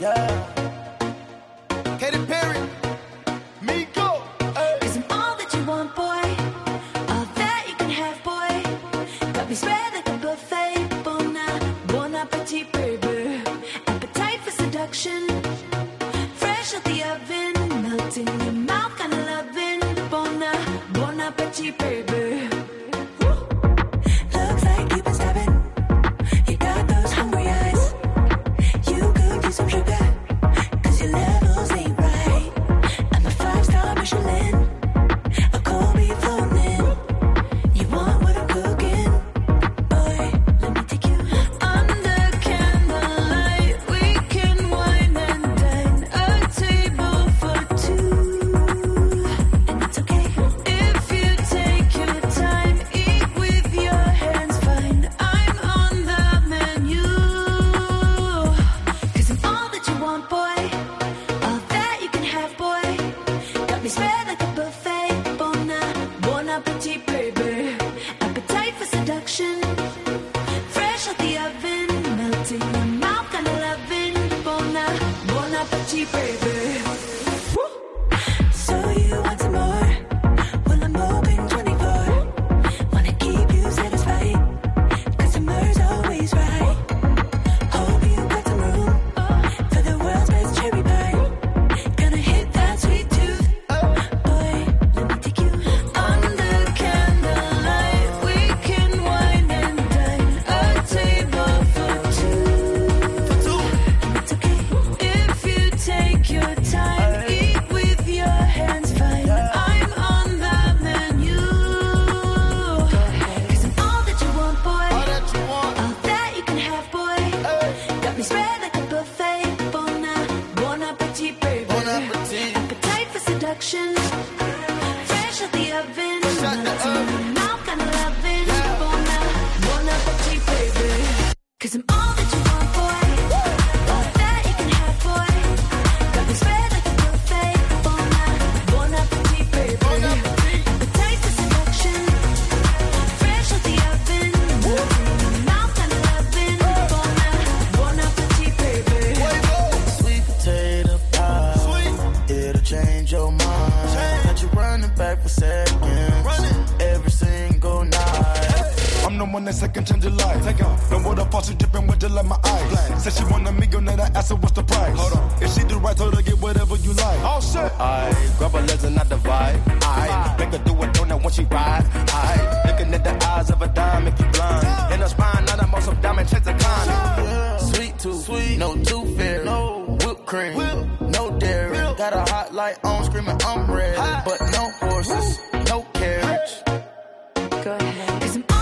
Yeah. Katy Perry. I'm all that you want, boy. All that you can have, boy. Got me spread like a buffet. Appetite for seduction. Fresh out the oven. Melting your mouth, kinda loving. Baby. Appetit, baby. Seduction. Fresh out the oven. I'm the one that second change your life. Take off. Don't water fall, she dripping wet just like my eyes. Said she want a millionaire, I asked her what's the price. Hold on. If she do right, told her get whatever you like. Oh, All set. I grab her legs and I divide. I make her do a donut when she ride. I looking at the eyes of a dime, make you blind. In her spine, not a muscle diamond, chase the kind. Sweet tooth, sweet, no tooth fairy, no whipped cream, no dairy. Got a hot light on, screaming I'm ready, Hot. but no horses, no carriage. Go ahead.